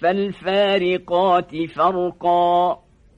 فالفارقات فرقا